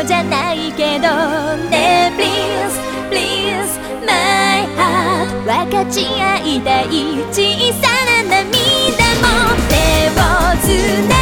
素じゃないけど。ね Please, please, my heart 分かち合いたい。小さな涙も。手をつない